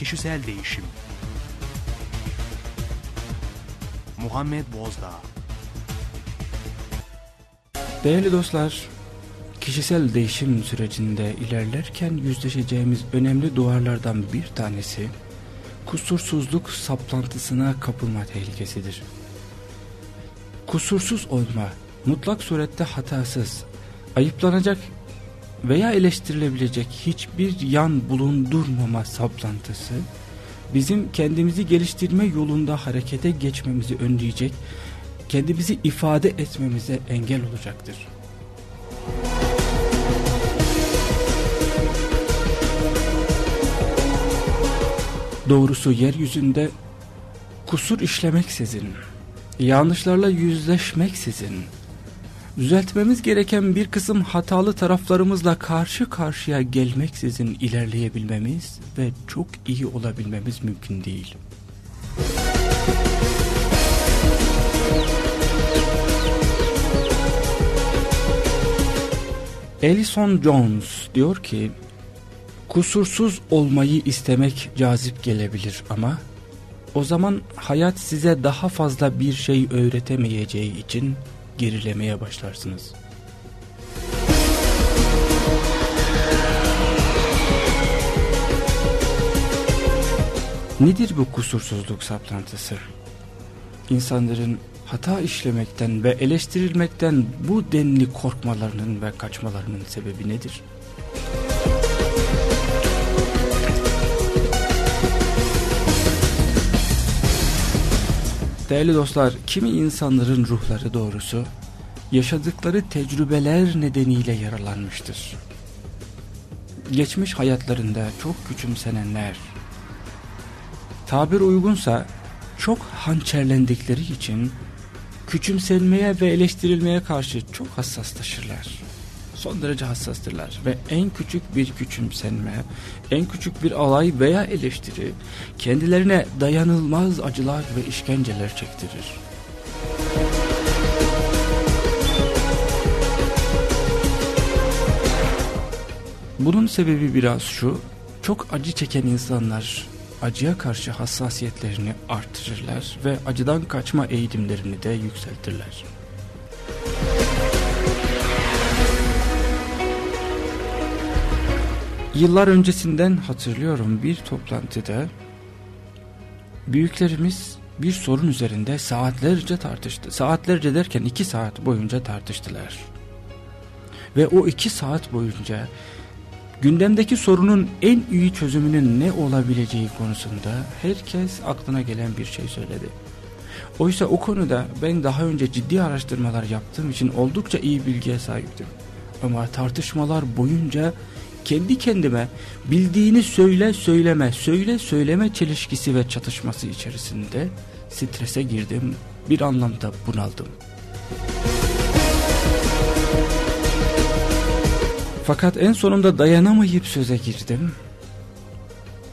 Kişisel Değişim Muhammed Bozdağ Değerli dostlar, kişisel değişim sürecinde ilerlerken yüzleşeceğimiz önemli duvarlardan bir tanesi, kusursuzluk saplantısına kapılma tehlikesidir. Kusursuz olma, mutlak surette hatasız, ayıplanacak veya eleştirilebilecek hiçbir yan bulundurmama saplantısı, bizim kendimizi geliştirme yolunda harekete geçmemizi önleyecek, kendimizi ifade etmemize engel olacaktır. Doğrusu yeryüzünde kusur işlemeksizin, yanlışlarla yüzleşmeksizin, düzeltmemiz gereken bir kısım hatalı taraflarımızla karşı karşıya gelmeksizin ilerleyebilmemiz ve çok iyi olabilmemiz mümkün değil. Ellison Jones diyor ki, kusursuz olmayı istemek cazip gelebilir ama o zaman hayat size daha fazla bir şey öğretemeyeceği için gerilemeye başlarsınız. Nedir bu kusursuzluk saplantısı? İnsanların hata işlemekten ve eleştirilmekten bu denli korkmalarının ve kaçmalarının sebebi nedir? Değerli dostlar, kimi insanların ruhları doğrusu yaşadıkları tecrübeler nedeniyle yaralanmıştır. Geçmiş hayatlarında çok küçümsenenler, tabir uygunsa çok hançerlendikleri için küçümsenmeye ve eleştirilmeye karşı çok hassaslaşırlar. Son derece hassastırlar ve en küçük bir küçümsenme, en küçük bir alay veya eleştiri kendilerine dayanılmaz acılar ve işkenceler çektirir. Bunun sebebi biraz şu, çok acı çeken insanlar acıya karşı hassasiyetlerini artırırlar ve acıdan kaçma eğilimlerini de yükseltirler. Yıllar öncesinden hatırlıyorum bir toplantıda büyüklerimiz bir sorun üzerinde saatlerce tartıştı. Saatlerce derken iki saat boyunca tartıştılar. Ve o iki saat boyunca gündemdeki sorunun en iyi çözümünün ne olabileceği konusunda herkes aklına gelen bir şey söyledi. Oysa o konuda ben daha önce ciddi araştırmalar yaptığım için oldukça iyi bilgiye sahiptim. Ama tartışmalar boyunca kendi kendime bildiğini söyle söyleme, söyle söyleme çelişkisi ve çatışması içerisinde strese girdim, bir anlamda bunaldım. Fakat en sonunda dayanamayıp söze girdim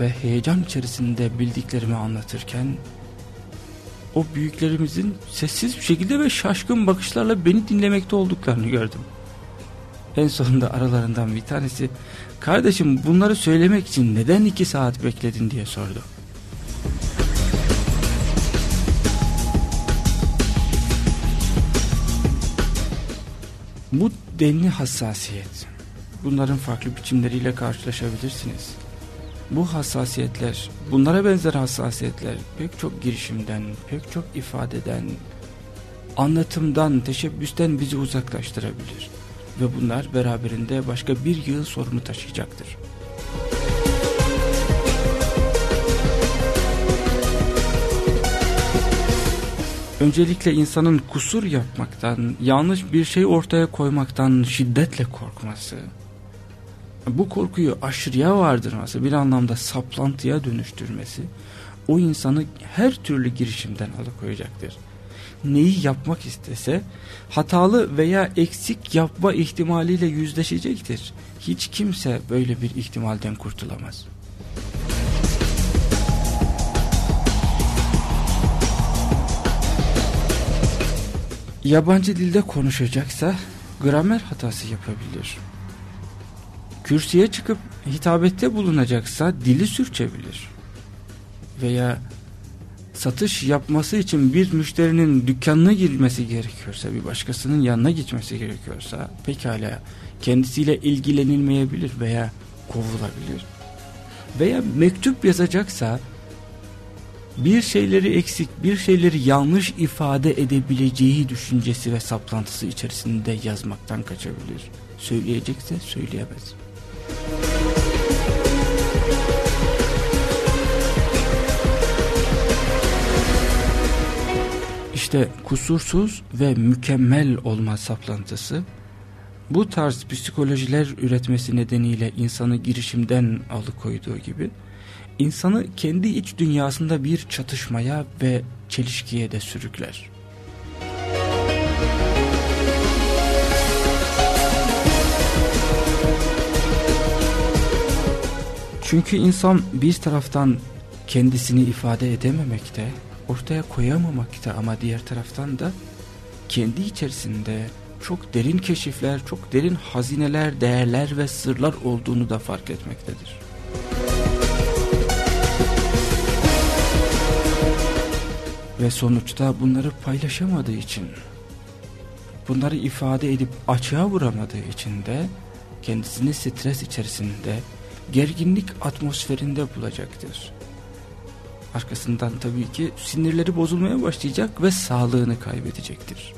ve heyecan içerisinde bildiklerimi anlatırken o büyüklerimizin sessiz bir şekilde ve şaşkın bakışlarla beni dinlemekte olduklarını gördüm. En sonunda aralarından bir tanesi kardeşim bunları söylemek için neden iki saat bekledin diye sordu. Bu denli hassasiyet bunların farklı biçimleriyle karşılaşabilirsiniz. Bu hassasiyetler, bunlara benzer hassasiyetler pek çok girişimden, pek çok ifadeden, anlatımdan, teşebbüsten bizi uzaklaştırabilir. Ve bunlar beraberinde başka bir yıl sorunu taşıyacaktır. Öncelikle insanın kusur yapmaktan, yanlış bir şey ortaya koymaktan şiddetle korkması, bu korkuyu aşırıya vardırması, bir anlamda saplantıya dönüştürmesi, o insanı her türlü girişimden alıkoyacaktır. Neyi yapmak istese, hatalı veya eksik yapma ihtimaliyle yüzleşecektir. Hiç kimse böyle bir ihtimalden kurtulamaz. Yabancı dilde konuşacaksa gramer hatası yapabilir. Kürsüye çıkıp hitabette bulunacaksa dili sürçebilir. veya satış yapması için bir müşterinin dükkanına girmesi gerekiyorsa, bir başkasının yanına gitmesi gerekiyorsa pekala kendisiyle ilgilenilmeyebilir veya kovulabilir. Veya mektup yazacaksa bir şeyleri eksik, bir şeyleri yanlış ifade edebileceği düşüncesi ve saplantısı içerisinde yazmaktan kaçabilir. Söyleyecekse söyleyemez. İşte kusursuz ve mükemmel olma saplantısı bu tarz psikolojiler üretmesi nedeniyle insanı girişimden alıkoyduğu gibi insanı kendi iç dünyasında bir çatışmaya ve çelişkiye de sürükler. Çünkü insan bir taraftan kendisini ifade edememekte, ortaya koyamamakta ama diğer taraftan da kendi içerisinde çok derin keşifler, çok derin hazineler, değerler ve sırlar olduğunu da fark etmektedir. Ve sonuçta bunları paylaşamadığı için, bunları ifade edip açığa vuramadığı için de kendisini stres içerisinde, gerginlik atmosferinde bulacaktır. Arkasından tabii ki sinirleri bozulmaya başlayacak ve sağlığını kaybedecektir.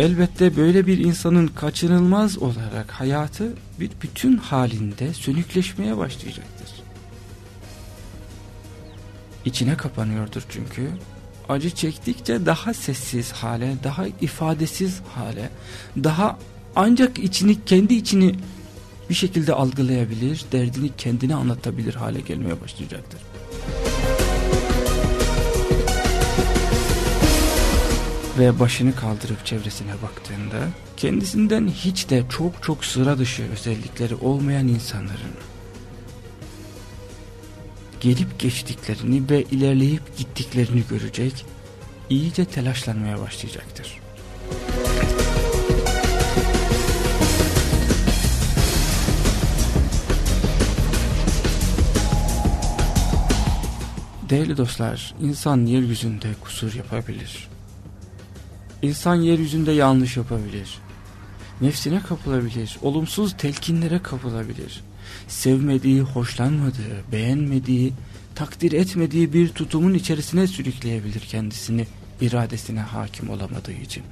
Elbette böyle bir insanın kaçınılmaz olarak hayatı bir bütün halinde sönükleşmeye başlayacaktır. İçine kapanıyordur çünkü. Acı çektikçe daha sessiz hale, daha ifadesiz hale, daha ancak içini kendi içini bir şekilde algılayabilir, derdini kendine anlatabilir hale gelmeye başlayacaktır. ve başını kaldırıp çevresine baktığında kendisinden hiç de çok çok sıra dışı özellikleri olmayan insanların gelip geçtiklerini ve ilerleyip gittiklerini görecek, iyice telaşlanmaya başlayacaktır. Değerli dostlar, insan yeryüzünde kusur yapabilir. İnsan yeryüzünde yanlış yapabilir. Nefsine kapılabilir. Olumsuz telkinlere kapılabilir. Sevmediği, hoşlanmadığı, beğenmediği, takdir etmediği bir tutumun içerisine sürükleyebilir kendisini iradesine hakim olamadığı için.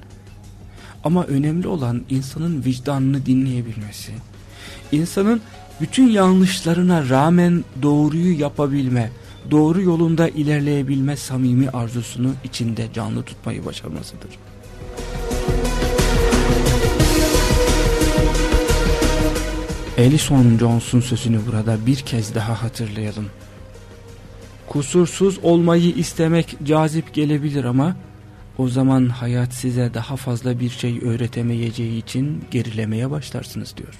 Ama önemli olan insanın vicdanını dinleyebilmesi. İnsanın bütün yanlışlarına rağmen doğruyu yapabilme, doğru yolunda ilerleyebilme samimi arzusunu içinde canlı tutmayı başarmasıdır. Ellison Jones'un sözünü burada bir kez daha hatırlayalım. Kusursuz olmayı istemek cazip gelebilir ama o zaman hayat size daha fazla bir şey öğretemeyeceği için gerilemeye başlarsınız diyor.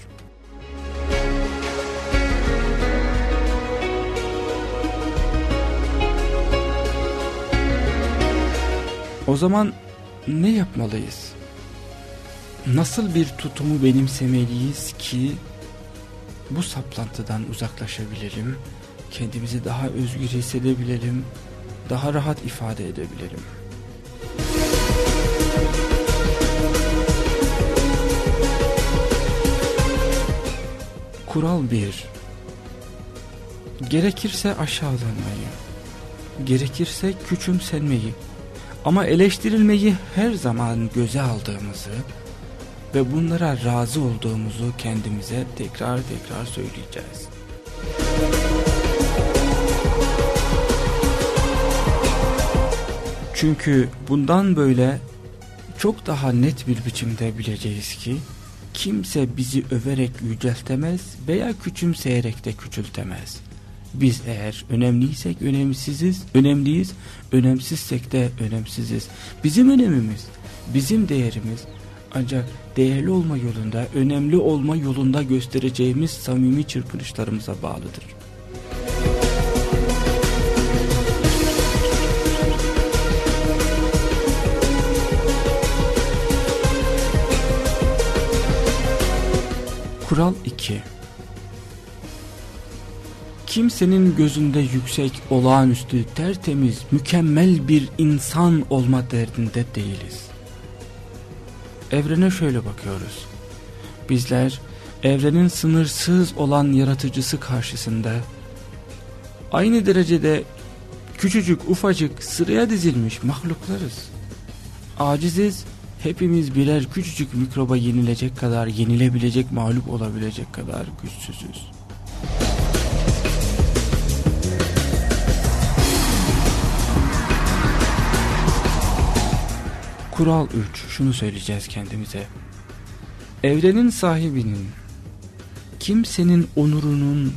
O zaman ne yapmalıyız? Nasıl bir tutumu benimsemeliyiz ki bu saplantıdan uzaklaşabilelim, kendimizi daha özgür hissedebilelim, daha rahat ifade edebilelim. Kural 1 Gerekirse aşağılanmayı, gerekirse küçümsenmeyi ama eleştirilmeyi her zaman göze aldığımızı, ve bunlara razı olduğumuzu kendimize tekrar tekrar söyleyeceğiz. Çünkü bundan böyle çok daha net bir biçimde bileceğiz ki kimse bizi överek yüceltemez veya küçümseyerek de küçültemez. Biz eğer önemliysek önemsiziz, önemliyiz, önemsizsek de önemsiziz. Bizim önemimiz, bizim değerimiz ancak değerli olma yolunda, önemli olma yolunda göstereceğimiz samimi çırpınışlarımıza bağlıdır. Kural 2 Kimsenin gözünde yüksek, olağanüstü, tertemiz, mükemmel bir insan olma derdinde değiliz. Evrene şöyle bakıyoruz. Bizler evrenin sınırsız olan yaratıcısı karşısında aynı derecede küçücük ufacık sıraya dizilmiş mahluklarız. Aciziz, hepimiz birer küçücük mikroba yenilecek kadar, yenilebilecek, mağlup olabilecek kadar güçsüzüz. Kural 3 şunu söyleyeceğiz kendimize. Evrenin sahibinin kimsenin onurunun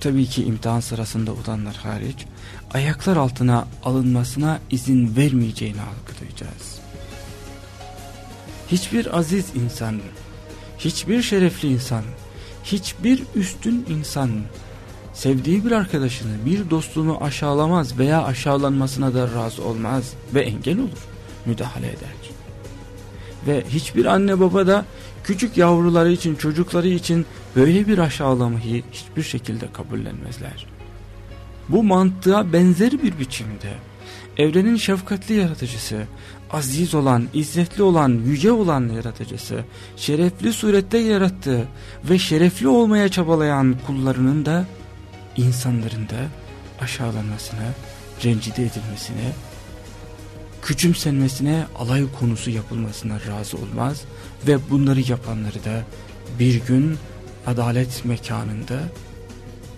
tabii ki imtihan sırasında olanlar hariç ayaklar altına alınmasına izin vermeyeceğini algılayacağız. Hiçbir aziz insan, hiçbir şerefli insan, hiçbir üstün insan sevdiği bir arkadaşını, bir dostunu aşağılamaz veya aşağılanmasına da razı olmaz ve engel olur, müdahale eder. Ve hiçbir anne baba da küçük yavruları için, çocukları için böyle bir aşağılamayı hiçbir şekilde kabullenmezler. Bu mantığa benzer bir biçimde evrenin şefkatli yaratıcısı, aziz olan, izzetli olan, yüce olan yaratıcısı, şerefli surette yarattığı ve şerefli olmaya çabalayan kullarının da insanların da aşağılanmasına, rencide edilmesine, küçümsenmesine, alay konusu yapılmasına razı olmaz ve bunları yapanları da bir gün adalet mekanında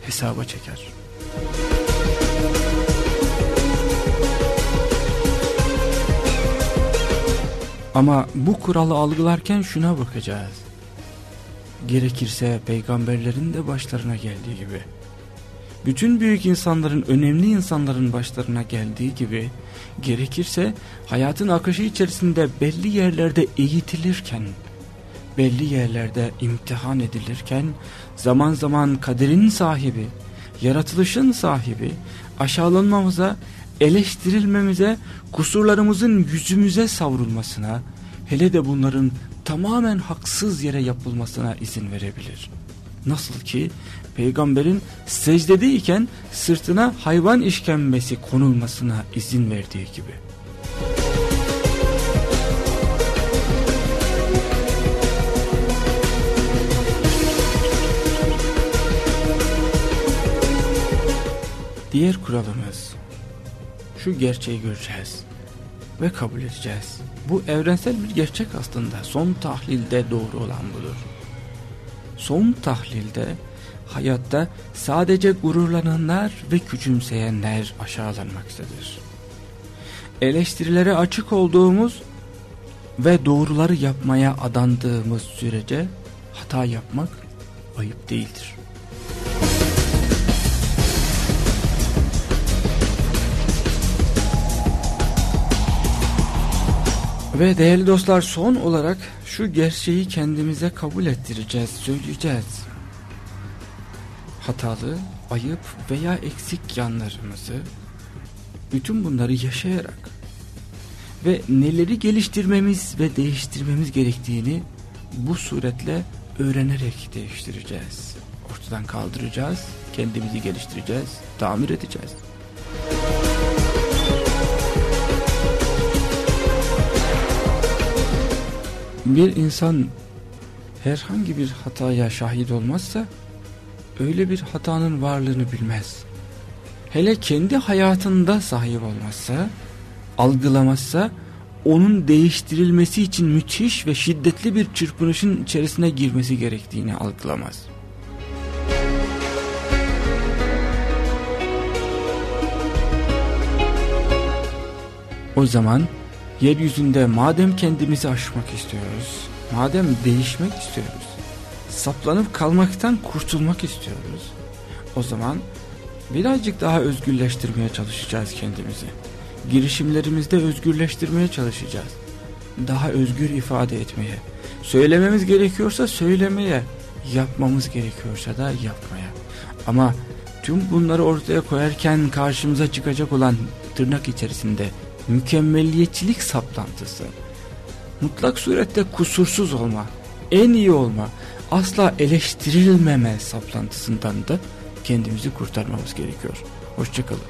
hesaba çeker. Ama bu kuralı algılarken şuna bakacağız. Gerekirse peygamberlerin de başlarına geldiği gibi. Bütün büyük insanların, önemli insanların başlarına geldiği gibi gerekirse hayatın akışı içerisinde belli yerlerde eğitilirken, belli yerlerde imtihan edilirken zaman zaman kaderin sahibi, yaratılışın sahibi aşağılanmamıza, eleştirilmemize, kusurlarımızın yüzümüze savrulmasına, hele de bunların tamamen haksız yere yapılmasına izin verebilir. Nasıl ki peygamberin secdedeyken sırtına hayvan işkembesi konulmasına izin verdiği gibi. Diğer kuralımız şu gerçeği göreceğiz ve kabul edeceğiz. Bu evrensel bir gerçek aslında. Son tahlilde doğru olan budur. Son tahlilde hayatta sadece gururlananlar ve küçümseyenler aşağılanmaktadır. Eleştirilere açık olduğumuz ve doğruları yapmaya adandığımız sürece hata yapmak ayıp değildir. Ve değerli dostlar son olarak şu gerçeği kendimize kabul ettireceğiz, söyleyeceğiz. Hatalı, ayıp veya eksik yanlarımızı bütün bunları yaşayarak ve neleri geliştirmemiz ve değiştirmemiz gerektiğini bu suretle öğrenerek değiştireceğiz. Ortadan kaldıracağız, kendimizi geliştireceğiz, tamir edeceğiz. Bir insan herhangi bir hataya şahit olmazsa öyle bir hatanın varlığını bilmez. Hele kendi hayatında sahip olmazsa, algılamazsa onun değiştirilmesi için müthiş ve şiddetli bir çırpınışın içerisine girmesi gerektiğini algılamaz. O zaman yeryüzünde madem kendimizi aşmak istiyoruz, madem değişmek istiyoruz, saplanıp kalmaktan kurtulmak istiyoruz, o zaman birazcık daha özgürleştirmeye çalışacağız kendimizi. Girişimlerimizde özgürleştirmeye çalışacağız. Daha özgür ifade etmeye, söylememiz gerekiyorsa söylemeye, yapmamız gerekiyorsa da yapmaya. Ama tüm bunları ortaya koyarken karşımıza çıkacak olan tırnak içerisinde mükemmeliyetçilik saplantısı, mutlak surette kusursuz olma, en iyi olma, asla eleştirilmeme saplantısından da kendimizi kurtarmamız gerekiyor. Hoşçakalın.